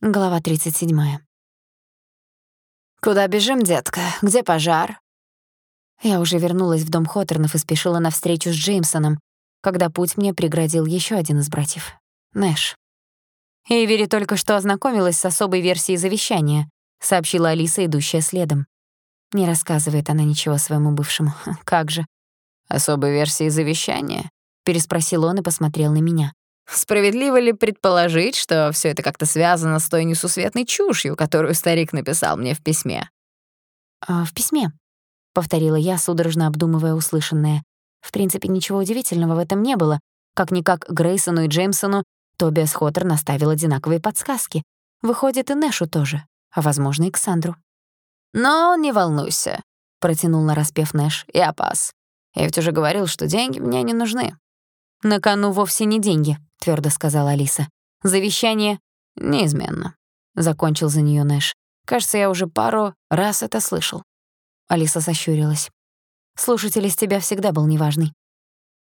Глава 37. «Куда бежим, детка? Где пожар?» Я уже вернулась в дом Хоттернов и спешила на встречу с Джеймсоном, когда путь мне преградил еще один из братьев — Нэш. «Эйвери только что ознакомилась с особой версией завещания», — сообщила Алиса, идущая следом. Не рассказывает она ничего своему бывшему. Как же. «Особой версией завещания?» — переспросил он и посмотрел на меня. Справедливо ли предположить, что все это как-то связано с той несусветной чушью, которую старик написал мне в письме? А, «В письме», — повторила я, судорожно обдумывая услышанное. В принципе, ничего удивительного в этом не было. Как-никак Грейсону и Джеймсону Тобиас Хоттер наставил одинаковые подсказки. Выходит, и Нэшу тоже, а, возможно, и Ксандру. «Но не волнуйся», — протянул нараспев Нэш, — «я пас. Я ведь уже говорил, что деньги мне не нужны». «На кону вовсе не деньги», — твёрдо сказала Алиса. «Завещание неизменно», — закончил за неё Нэш. «Кажется, я уже пару раз это слышал». Алиса сощурилась. «Слушатель из тебя всегда был неважный».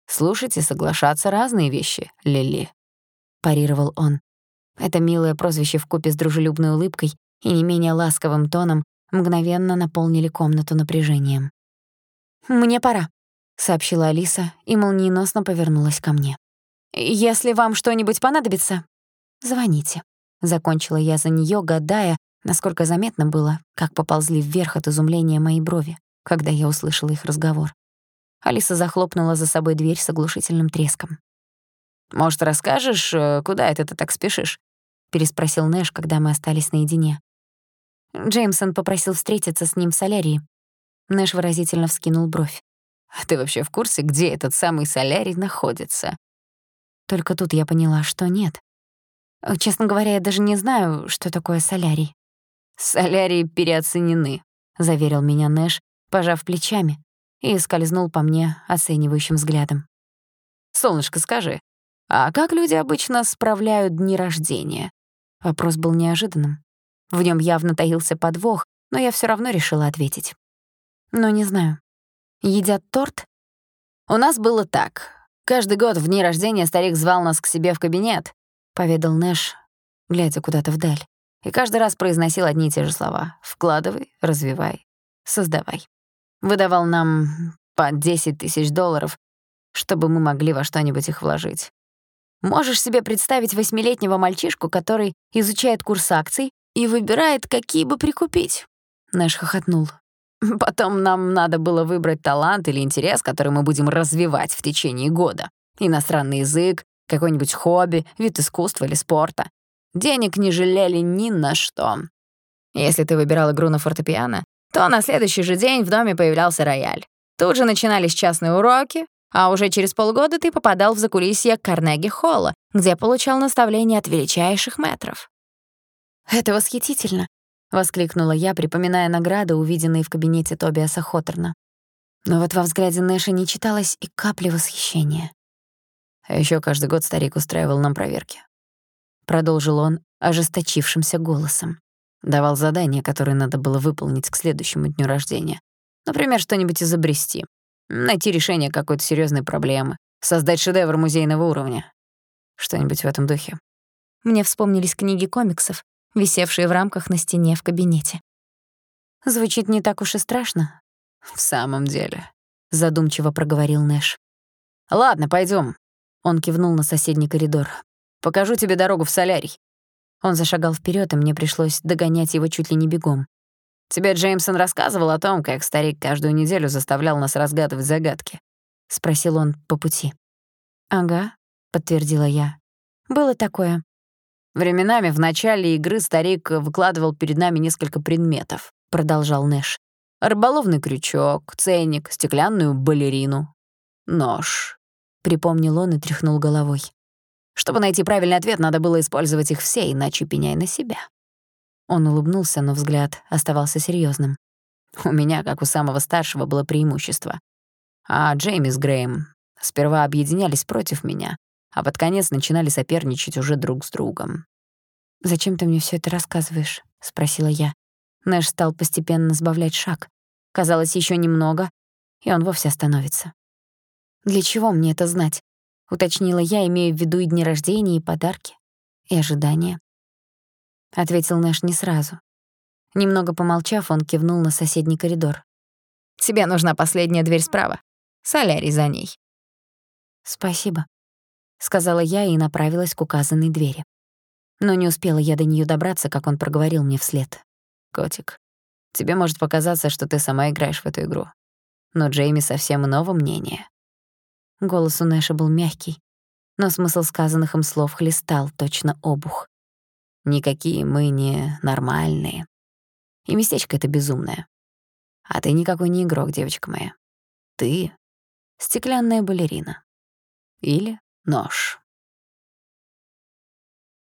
«Слушать и соглашаться разные вещи, Лили», — парировал он. Это милое прозвище вкупе с дружелюбной улыбкой и не менее ласковым тоном мгновенно наполнили комнату напряжением. «Мне пора», — сообщила Алиса и молниеносно повернулась ко мне. «Если вам что-нибудь понадобится, звоните». Закончила я за неё, гадая, насколько заметно было, как поползли вверх от изумления мои брови, когда я услышала их разговор. Алиса захлопнула за собой дверь с оглушительным треском. «Может, расскажешь, э, куда это ты так спешишь?» — переспросил Нэш, когда мы остались наедине. Джеймсон попросил встретиться с ним в солярии. Нэш выразительно вскинул бровь. «А ты вообще в курсе, где этот самый солярий находится?» Только тут я поняла, что нет. Э, честно говоря, я даже не знаю, что такое солярий. «Солярии переоценены», — заверил меня Нэш, пожав плечами, и скользнул по мне оценивающим взглядом. «Солнышко, скажи, а как люди обычно справляют дни рождения?» Вопрос был неожиданным. В нем явно таился подвох, но я все равно решила ответить. Но не знаю. Едят торт? У нас было так. Каждый год в дни рождения старик звал нас к себе в кабинет, поведал Нэш, глядя куда-то вдаль. И каждый раз произносил одни и те же слова. «Вкладывай, развивай, создавай». Выдавал нам по 10 тысяч долларов, чтобы мы могли во что-нибудь их вложить. Можешь себе представить восьмилетнего мальчишку, который изучает курс акций и выбирает, какие бы прикупить?» Нэш хохотнул. Потом нам надо было выбрать талант или интерес, который мы будем развивать в течение года. Иностранный язык, какой-нибудь хобби, вид искусства или спорта. Денег не жалели ни на что. Если ты выбирал игру на фортепиано, то на следующий же день в доме появлялся рояль. Тут же начинались частные уроки, а уже через полгода ты попадал в закулисье Карнеги-холла, где получал наставления от величайших метров. «Это восхитительно», — воскликнула я, припоминая награды, увиденные в кабинете Тобиаса Хоттерна. Но вот во взгляде Нэша не читалось и капли восхищения. А ещё каждый год старик устраивал нам проверки. Продолжил он ожесточившимся голосом. Давал задания, которые надо было выполнить к следующему дню рождения. Например, что-нибудь изобрести, найти решение какой-то серьёзной проблемы, создать шедевр музейного уровня. Что-нибудь в этом духе. Мне вспомнились книги комиксов, висевшие в рамках на стене в кабинете. Звучит не так уж и страшно. В самом деле, задумчиво проговорил Нэш. Ладно, пойдем. Он кивнул на соседний коридор. Покажу тебе дорогу в солярий. Он зашагал вперед, и мне пришлось догонять его чуть ли не бегом. Тебе Джеймсон рассказывал о том, как старик каждую неделю заставлял нас разгадывать загадки? спросил он по пути. Ага, подтвердила я. Было такое. Временами в начале игры старик выкладывал перед нами несколько предметов, продолжал Нэш. Рыболовный крючок, ценник, стеклянную балерину, нож. Припомнил он и тряхнул головой. Чтобы найти правильный ответ, надо было использовать их все, иначе пеняй на себя. Он улыбнулся, но взгляд оставался серьезным. У меня, как у самого старшего, было преимущество. А Джейми с Грэем сперва объединялись против меня, а под конец начинали соперничать уже друг с другом. «Зачем ты мне все это рассказываешь?» — спросила я. Нэш стал постепенно сбавлять шаг. Казалось, еще немного, и он вовсе остановится. «Для чего мне это знать?» — уточнила я, имея в виду и дни рождения, и подарки, и ожидания. ответил Нэш не сразу. Немного помолчав, он кивнул на соседний коридор. «Тебе нужна последняя дверь справа. Солярий за ней». «Спасибо», — сказала я и направилась к указанной двери. Но не успела я до неё добраться, как он проговорил мне вслед. «Котик, тебе может показаться, что ты сама играешь в эту игру. Но Джейми совсем иного мнения». Голос у Нэша был мягкий, но смысл сказанных им слов хлестал, точно обух. «Никакие мы не нормальные. И местечко это безумное. А ты никакой не игрок, девочка моя. Ты — стеклянная балерина. Или нож.